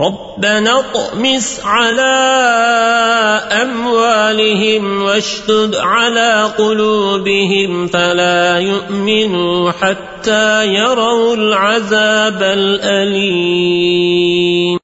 ربنا اطمس على أموالهم واشتد على قلوبهم فلا يؤمنوا حتى يروا العذاب الأليم.